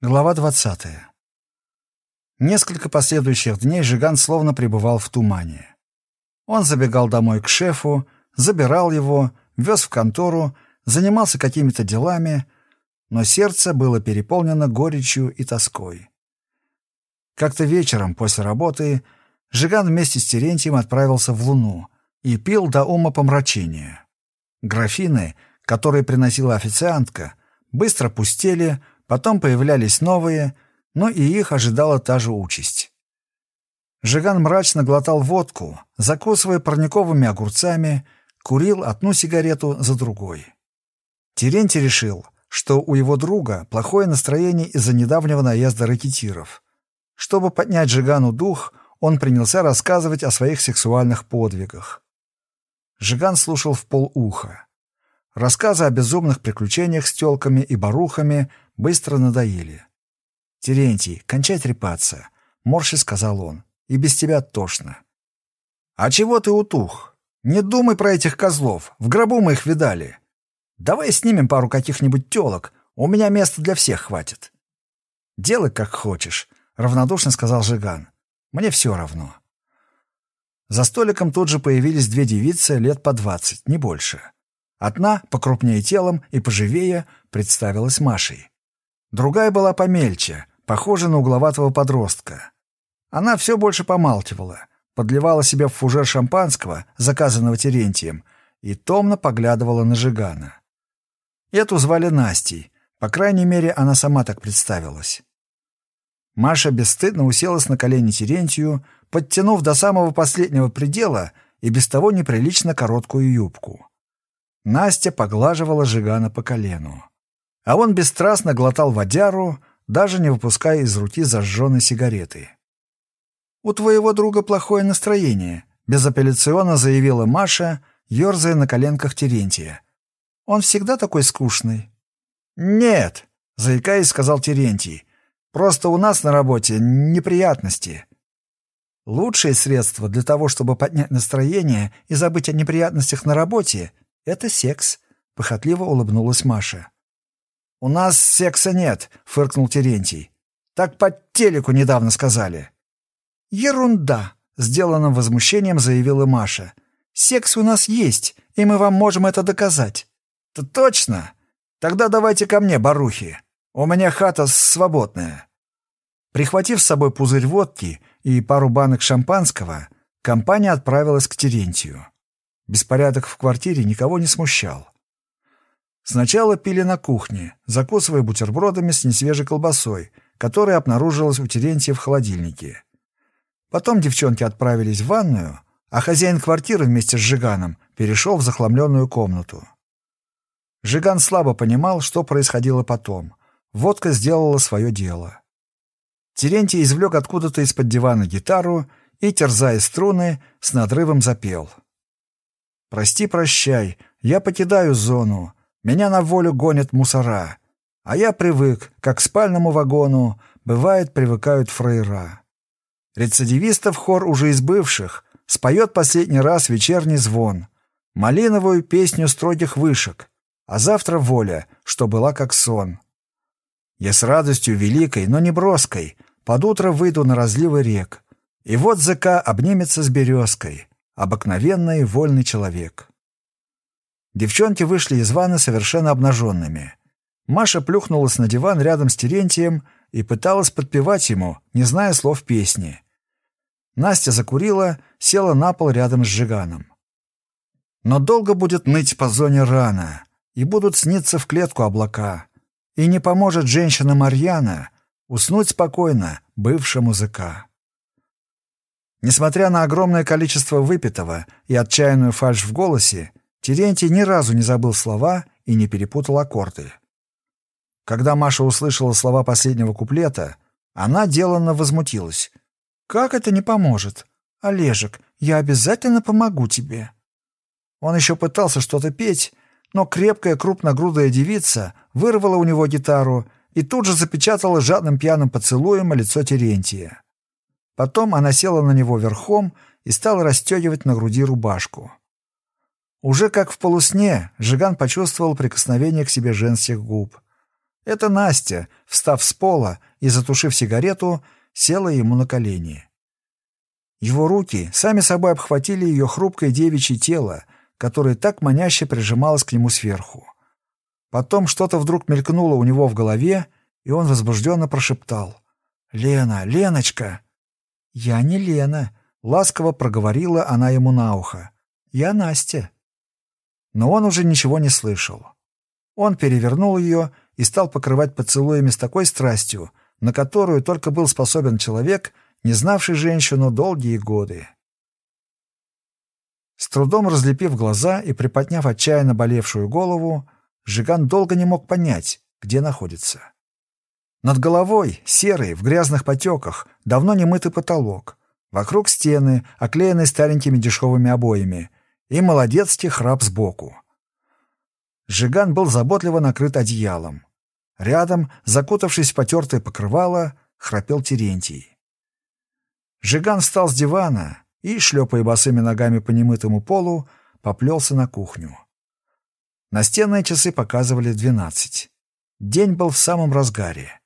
Глава 20. Несколько последующих дней Жиган словно пребывал в тумане. Он забегал домой к шефу, забирал его, вез в контору, занимался какими-то делами, но сердце было переполнено горечью и тоской. Как-то вечером после работы Жиган вместе с Терентием отправился в Луну и пил до ума помрачения. Графины, которые приносила официантка, быстро пустели, Потом появлялись новые, но и их ожидала та же участь. Жиган мрачно глотал водку, закусывая парниковыми огурцами, курил одну сигарету за другой. Терентий решил, что у его друга плохое настроение из-за недавнего наезда ракетиров. Чтобы поднять Жигану дух, он принялся рассказывать о своих сексуальных подвигах. Жиган слушал в полуха. Рассказы о безумных приключениях с тёлками и барухами быстро надоели. «Терентий, кончай трепаться», — морщи сказал он. «И без тебя тошно». «А чего ты утух? Не думай про этих козлов. В гробу мы их видали. Давай снимем пару каких-нибудь тёлок. У меня места для всех хватит». «Делай, как хочешь», — равнодушно сказал Жиган. «Мне все равно». За столиком тут же появились две девицы лет по двадцать, не больше. Одна, покрупнее телом и поживее, представилась Машей. Другая была помельче, похожа на угловатого подростка. Она все больше помалкивала, подливала себе в фужер шампанского, заказанного Терентием, и томно поглядывала на Жигана. Эту звали Настей, по крайней мере, она сама так представилась. Маша бесстыдно уселась на колени Терентию, подтянув до самого последнего предела и без того неприлично короткую юбку. Настя поглаживала Жигана по колену а он бесстрастно глотал водяру, даже не выпуская из руки зажженной сигареты. «У твоего друга плохое настроение», — безапелляционно заявила Маша, ерзая на коленках Терентия. «Он всегда такой скучный». «Нет», — заикаясь, сказал Терентий. «Просто у нас на работе неприятности». Лучшее средство для того, чтобы поднять настроение и забыть о неприятностях на работе — это секс, — похотливо улыбнулась Маша. «У нас секса нет», — фыркнул Терентий. «Так по телеку недавно сказали». «Ерунда», — сделанным возмущением заявила Маша. «Секс у нас есть, и мы вам можем это доказать». «То точно? Тогда давайте ко мне, барухи. У меня хата свободная». Прихватив с собой пузырь водки и пару банок шампанского, компания отправилась к Терентию. Беспорядок в квартире никого не смущал. Сначала пили на кухне, закусывая бутербродами с несвежей колбасой, которая обнаружилась у Терентия в холодильнике. Потом девчонки отправились в ванную, а хозяин квартиры вместе с Жиганом перешел в захламленную комнату. Жиган слабо понимал, что происходило потом. Водка сделала свое дело. Терентий извлек откуда-то из-под дивана гитару и, терзая струны, с надрывом запел. «Прости, прощай, я покидаю зону, меня на волю гонят мусора. А я привык, как к спальному вагону, бывает, привыкают фраера. Рецидивистов хор уже из бывших споет последний раз вечерний звон, малиновую песню строгих вышек, а завтра воля, что была как сон. Я с радостью великой, но не броской, под утро выйду на разливы рек, и вот ЗК обнимется с березкой, обыкновенный вольный человек. Девчонки вышли из ванны совершенно обнаженными. Маша плюхнулась на диван рядом с Терентием и пыталась подпевать ему, не зная слов песни. Настя закурила, села на пол рядом с Жиганом. Но долго будет ныть по зоне рана, и будут сниться в клетку облака, и не поможет женщина Марьяна уснуть спокойно, бывшему музыка. Несмотря на огромное количество выпитого и отчаянную фальшь в голосе, Терентий ни разу не забыл слова и не перепутал аккорды. Когда Маша услышала слова последнего куплета, она деланно возмутилась. «Как это не поможет? Олежек, я обязательно помогу тебе». Он еще пытался что-то петь, но крепкая крупногрудая девица вырвала у него гитару и тут же запечатала жадным пьяным поцелуем лицо Терентия. Потом она села на него верхом и стала расстегивать на груди рубашку. Уже как в полусне Жиган почувствовал прикосновение к себе женских губ. Это Настя, встав с пола и затушив сигарету, села ему на колени. Его руки сами собой обхватили ее хрупкое девичье тело, которое так маняще прижималось к нему сверху. Потом что-то вдруг мелькнуло у него в голове, и он возбужденно прошептал. «Лена, Леночка!» «Я не Лена», — ласково проговорила она ему на ухо. «Я Настя». Но он уже ничего не слышал. Он перевернул ее и стал покрывать поцелуями с такой страстью, на которую только был способен человек, не знавший женщину долгие годы. С трудом разлепив глаза и приподняв отчаянно болевшую голову, Жиган долго не мог понять, где находится. Над головой, серый, в грязных потеках, давно не мытый потолок. Вокруг стены, оклеенные старенькими дешевыми обоями, и молодецкий храп сбоку. Жиган был заботливо накрыт одеялом. Рядом, закутавшись в потертое покрывало, храпел Терентий. Жиган встал с дивана и, шлепая босыми ногами по немытому полу, поплелся на кухню. Настенные часы показывали двенадцать. День был в самом разгаре.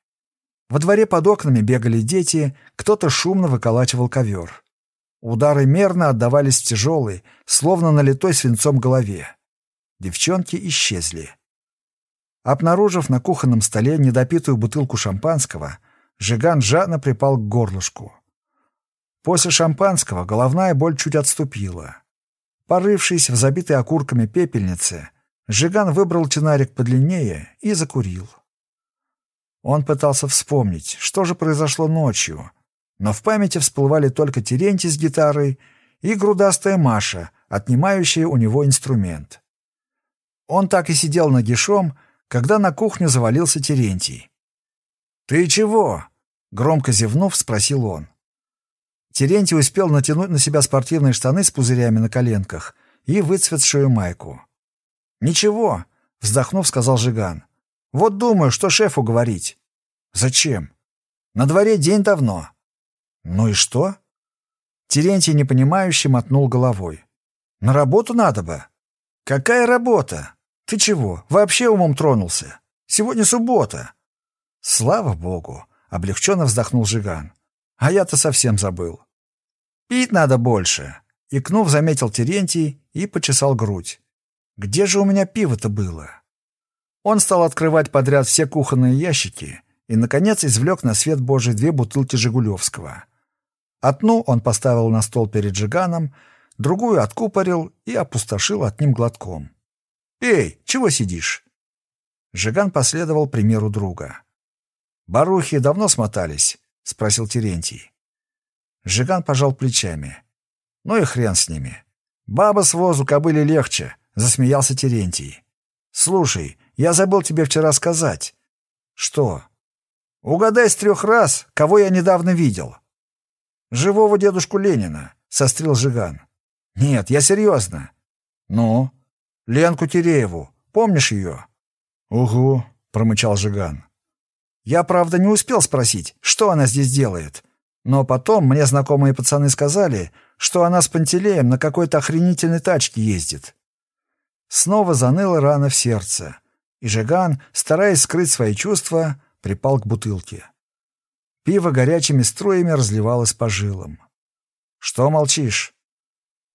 Во дворе под окнами бегали дети, кто-то шумно выколачивал ковер. Удары мерно отдавались в тяжелой, словно налитой свинцом голове. Девчонки исчезли. Обнаружив на кухонном столе недопитую бутылку шампанского, Жиган жадно припал к горлышку. После шампанского головная боль чуть отступила. Порывшись в забитой окурками пепельнице, Жиган выбрал чинарик подлиннее и закурил. Он пытался вспомнить, что же произошло ночью, но в памяти всплывали только Терентий с гитарой и грудастая Маша, отнимающая у него инструмент. Он так и сидел нагишом, когда на кухню завалился Терентий. «Ты чего?» — громко зевнув, спросил он. Терентий успел натянуть на себя спортивные штаны с пузырями на коленках и выцветшую майку. «Ничего», — вздохнув, сказал Жиган. «Вот думаю, что шефу говорить». «Зачем?» «На дворе день давно». «Ну и что?» Терентий непонимающе мотнул головой. «На работу надо бы». «Какая работа? Ты чего, вообще умом тронулся? Сегодня суббота». «Слава богу!» — облегченно вздохнул Жиган. А я-то совсем забыл. Пить надо больше. Икнув, заметил Терентий и почесал грудь. Где же у меня пиво-то было? Он стал открывать подряд все кухонные ящики и, наконец, извлек на свет Божий две бутылки Жигулевского. Одну он поставил на стол перед Жиганом, другую откупорил и опустошил одним глотком. «Эй, чего сидишь?» Жиган последовал примеру друга. «Барухи давно смотались?» — спросил Терентий. Жиган пожал плечами. «Ну и хрен с ними. Баба с возу кобыли легче», — засмеялся Терентий. «Слушай, я забыл тебе вчера сказать». «Что?» «Угадай с трех раз, кого я недавно видел». «Живого дедушку Ленина», — сострил Жиган. «Нет, я серьезно». «Ну?» «Ленку Терееву. Помнишь ее?» «Угу», — промычал Жиган. Я, правда, не успел спросить, что она здесь делает. Но потом мне знакомые пацаны сказали, что она с Пантелеем на какой-то охренительной тачке ездит. Снова заныло рано в сердце, и Жиган, стараясь скрыть свои чувства, припал к бутылке. Пиво горячими струями разливалось по жилам. «Что молчишь?»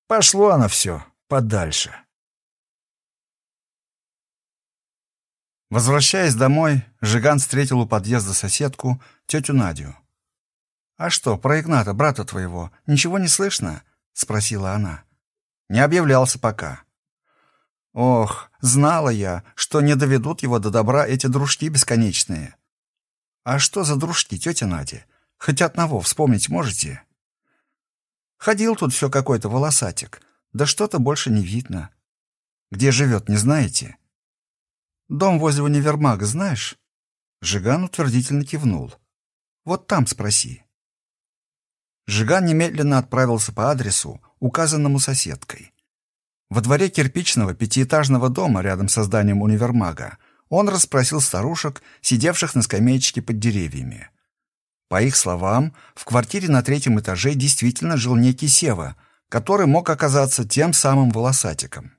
«Пошло оно все подальше». Возвращаясь домой, Жиган встретил у подъезда соседку, тетю Надю. «А что, про Игната, брата твоего, ничего не слышно?» — спросила она. «Не объявлялся пока». «Ох, знала я, что не доведут его до добра эти дружки бесконечные». «А что за дружки, тетя Надя? Хоть одного вспомнить можете?» «Ходил тут все какой-то волосатик, да что-то больше не видно. Где живет, не знаете?» Дом возле универмага знаешь?» Жиган утвердительно кивнул. «Вот там спроси». Жиган немедленно отправился по адресу, указанному соседкой. Во дворе кирпичного пятиэтажного дома рядом со зданием универмага он расспросил старушек, сидевших на скамеечке под деревьями. По их словам, в квартире на третьем этаже действительно жил некий Сева, который мог оказаться тем самым волосатиком.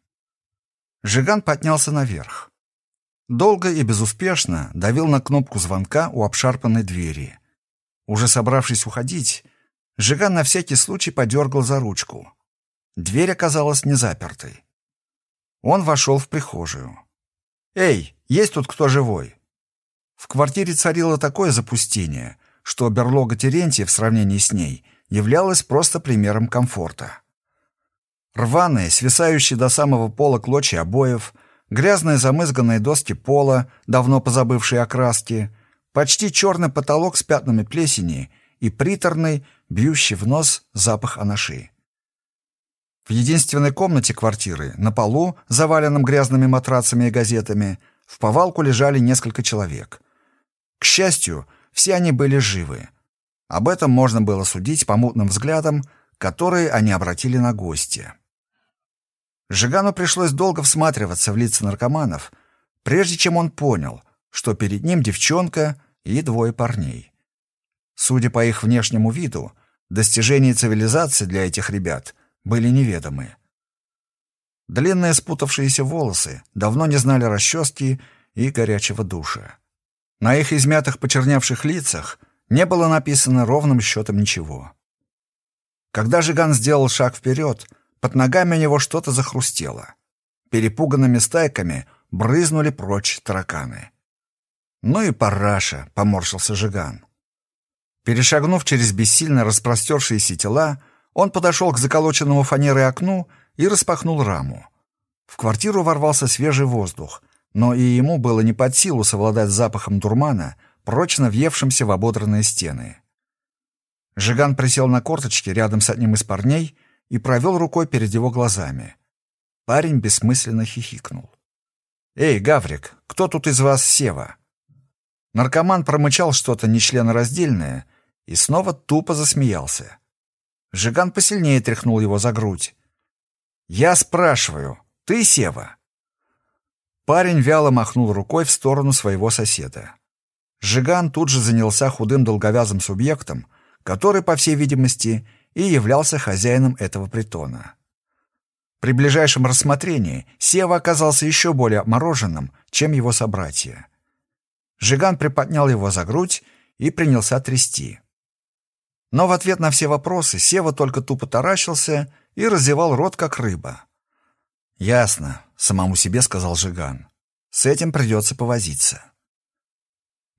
Жиган поднялся наверх. Долго и безуспешно давил на кнопку звонка у обшарпанной двери. Уже собравшись уходить, Жиган на всякий случай подергал за ручку. Дверь оказалась не запертой. Он вошел в прихожую. «Эй, есть тут кто живой?» В квартире царило такое запустение, что берлога Терентия в сравнении с ней являлась просто примером комфорта. Рваные, свисающие до самого пола клочья обоев, грязные замызганные доски пола, давно позабывшие окраски, почти черный потолок с пятнами плесени и приторный, бьющий в нос запах анаши. В единственной комнате квартиры, на полу, заваленном грязными матрацами и газетами, в повалку лежали несколько человек. К счастью, все они были живы. Об этом можно было судить по мутным взглядам, которые они обратили на гостя. Жигану пришлось долго всматриваться в лица наркоманов, прежде чем он понял, что перед ним девчонка и двое парней. Судя по их внешнему виду, достижения цивилизации для этих ребят были неведомы. Длинные спутавшиеся волосы давно не знали расчески и горячего душа. На их измятых почерневших лицах не было написано ровным счетом ничего. Когда Жиган сделал шаг вперед, под ногами у него что-то захрустело. Перепуганными стайками брызнули прочь тараканы. «Ну и параша», — поморщился Жиган. Перешагнув через бессильно распростершиеся тела, он подошел к заколоченному фанерой окну и распахнул раму. В квартиру ворвался свежий воздух, но и ему было не под силу совладать с запахом дурмана, прочно въевшимся в ободранные стены. Жиган присел на корточки рядом с одним из парней и провел рукой перед его глазами. Парень бессмысленно хихикнул. «Эй, Гаврик, кто тут из вас Сева?» Наркоман промычал что-то нечленораздельное и снова тупо засмеялся. Жиган посильнее тряхнул его за грудь. «Я спрашиваю, ты Сева?» Парень вяло махнул рукой в сторону своего соседа. Жиган тут же занялся худым долговязым субъектом, который, по всей видимости, и являлся хозяином этого притона. При ближайшем рассмотрении Сева оказался еще более обмороженным, чем его собратья. Жиган приподнял его за грудь и принялся трясти. Но в ответ на все вопросы Сева только тупо таращился и разевал рот, как рыба. «Ясно», — самому себе сказал Жиган. «С этим придется повозиться».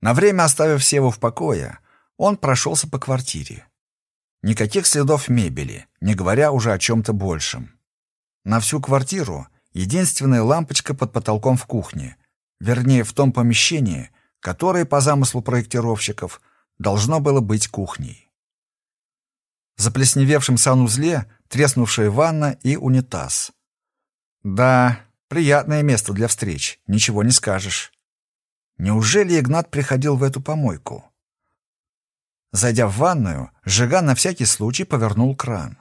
На время оставив Севу в покое, он прошелся по квартире. Никаких следов мебели, не говоря уже о чем-то большем. На всю квартиру единственная лампочка под потолком в кухне, вернее, в том помещении, которое, по замыслу проектировщиков, должно было быть кухней. Заплесневевшем санузле треснувшая ванна и унитаз. Да, приятное место для встреч, ничего не скажешь. Неужели Игнат приходил в эту помойку? Зайдя в ванную, Жиган на всякий случай повернул кран.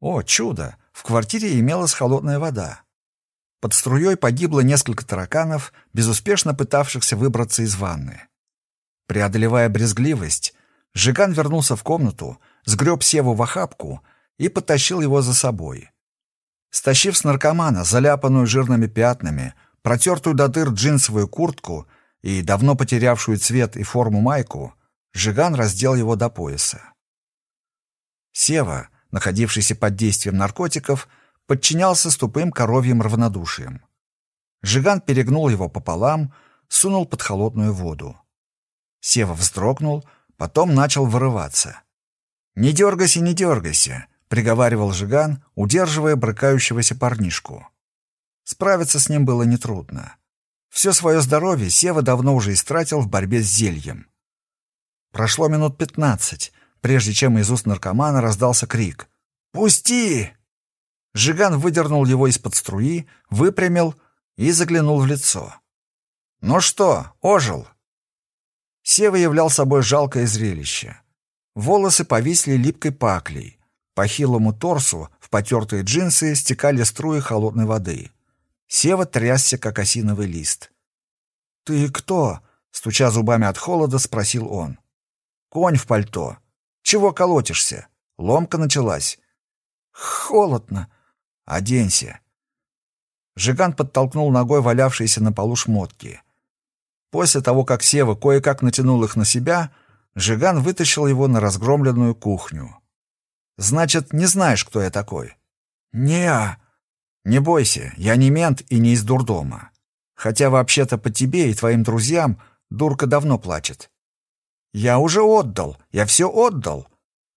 О, чудо! В квартире имелась холодная вода. Под струей погибло несколько тараканов, безуспешно пытавшихся выбраться из ванны. Преодолевая брезгливость, Жиган вернулся в комнату, сгреб Севу в охапку и потащил его за собой. Стащив с наркомана заляпанную жирными пятнами, протертую до дыр джинсовую куртку и давно потерявшую цвет и форму майку, Жиган раздел его до пояса. Сева, находившийся под действием наркотиков, подчинялся с тупым коровьим равнодушием. Жиган перегнул его пополам, сунул под холодную воду. Сева вздрогнул, потом начал вырываться. «Не дергайся, не дергайся», — приговаривал Жиган, удерживая брыкающегося парнишку. Справиться с ним было нетрудно. Все свое здоровье Сева давно уже истратил в борьбе с зельем. Прошло минут пятнадцать, прежде чем из уст наркомана раздался крик. «Пусти!» Жиган выдернул его из-под струи, выпрямил и заглянул в лицо. «Ну что, ожил?» Сева являл собой жалкое зрелище. Волосы повисли липкой паклей. По хилому торсу в потертые джинсы стекали струи холодной воды. Сева трясся, как осиновый лист. «Ты кто?» — стуча зубами от холода, спросил он. «Конь в пальто. Чего колотишься? Ломка началась». «Холодно», «Оденься!» Жиган подтолкнул ногой валявшиеся на полу шмотки. После того, как Сева кое-как натянул их на себя, Жиган вытащил его на разгромленную кухню. «Значит, не знаешь, кто я такой?» «Не-а». «Не бойся, я не мент и не из дурдома. Хотя вообще-то по тебе и твоим друзьям дурка давно плачет». «Я уже отдал, я все отдал».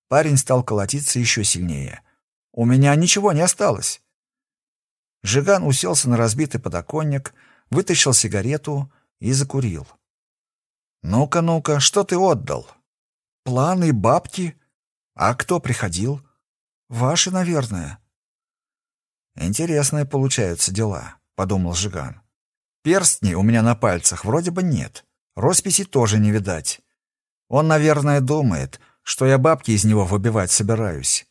Парень стал колотиться еще сильнее. «У меня ничего не осталось». Жиган уселся на разбитый подоконник, вытащил сигарету и закурил. «Ну-ка, ну-ка, что ты отдал?» «Планы, бабки. А кто приходил?» «Ваши, наверное». «Интересные получаются дела», — подумал Жиган. «Перстней у меня на пальцах вроде бы нет. Росписи тоже не видать. Он, наверное, думает, что я бабки из него выбивать собираюсь.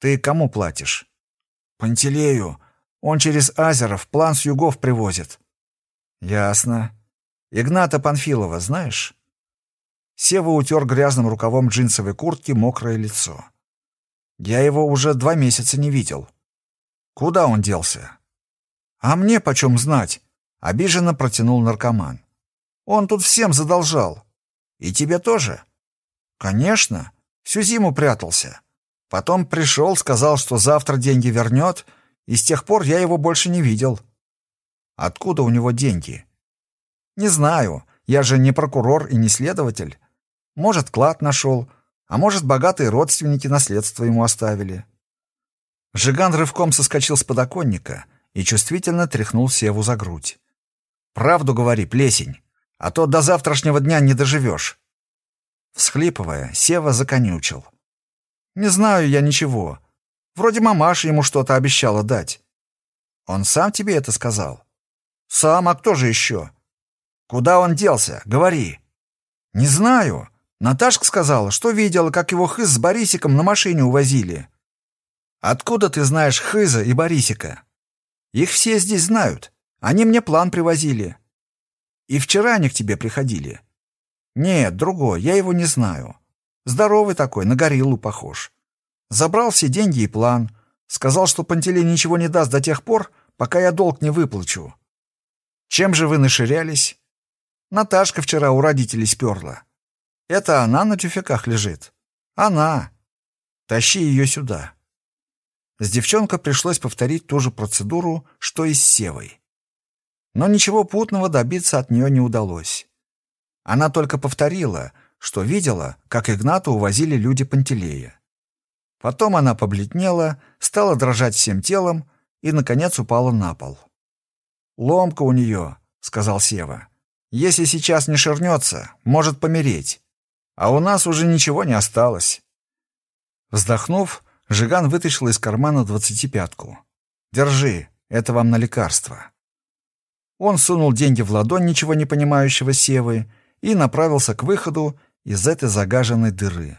Ты кому платишь?» «Пантелею. Он через Азеров план с югов привозит». «Ясно. Игната Панфилова знаешь?» Сева утер грязным рукавом джинсовой куртки мокрое лицо. «Я его уже два месяца не видел. Куда он делся?» «А мне почем знать?» — обиженно протянул наркоман. «Он тут всем задолжал. И тебе тоже?» «Конечно. Всю зиму прятался. Потом пришел, сказал, что завтра деньги вернет, и с тех пор я его больше не видел». «Откуда у него деньги?» «Не знаю. Я же не прокурор и не следователь. Может, клад нашел, а может, богатые родственники наследство ему оставили». Жиган рывком соскочил с подоконника и чувствительно тряхнул Севу за грудь. «Правду говори, плесень, а то до завтрашнего дня не доживешь». Всхлипывая, Сева законючил. «Не знаю я ничего. Вроде мамаша ему что-то обещала дать». «Он сам тебе это сказал?» «Сам, а кто же еще?» «Куда он делся? Говори». «Не знаю. Наташка сказала, что видела, как его хыз с Борисиком на машине увозили. Откуда ты знаешь Хыза и Борисика? Их все здесь знают. Они мне план привозили. И вчера они к тебе приходили. Нет, другой, я его не знаю. Здоровый такой, на гориллу похож. Забрал все деньги и план. Сказал, что Пантелей ничего не даст до тех пор, пока я долг не выплачу. Чем же вы наширялись? Наташка вчера у родителей сперла. Это она на тюфяках лежит. Она. Тащи ее сюда. С девчонкой пришлось повторить ту же процедуру, что и с Севой. Но ничего путного добиться от нее не удалось. Она только повторила, что видела, как Игната увозили люди Пантелея. Потом она побледнела, стала дрожать всем телом и, наконец, упала на пол. «Ломка у нее», — сказал Сева. «Если сейчас не ширнется, может помереть. А у нас уже ничего не осталось». Вздохнув, Жиган вытащил из кармана двадцатипятку. «Держи, это вам на лекарство». Он сунул деньги в ладонь ничего не понимающего Севы и направился к выходу из этой загаженной дыры.